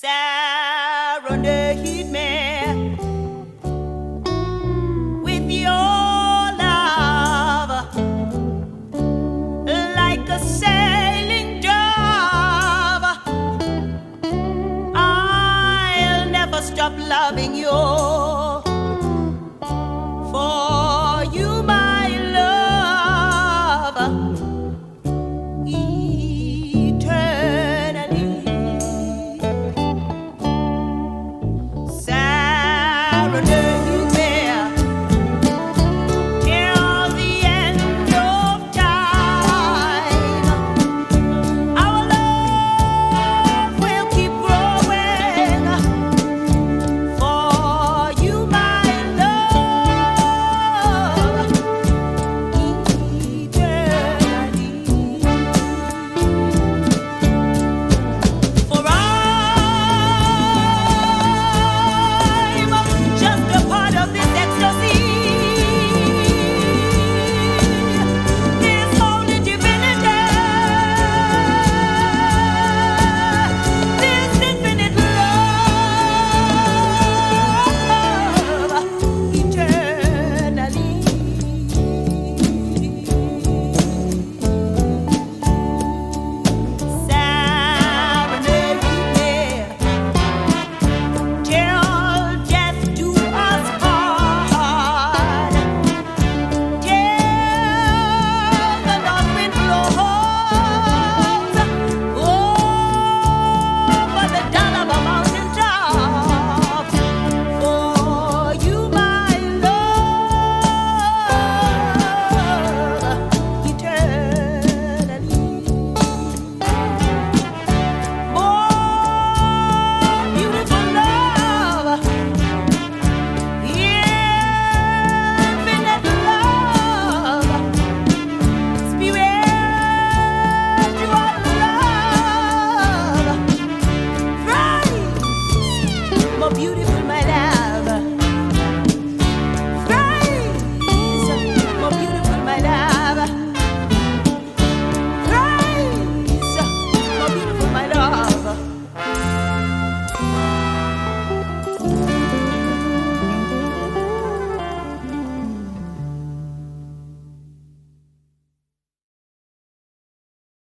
Serenade me with your love like a sailing dove. I'll never stop loving you. beautiful my life.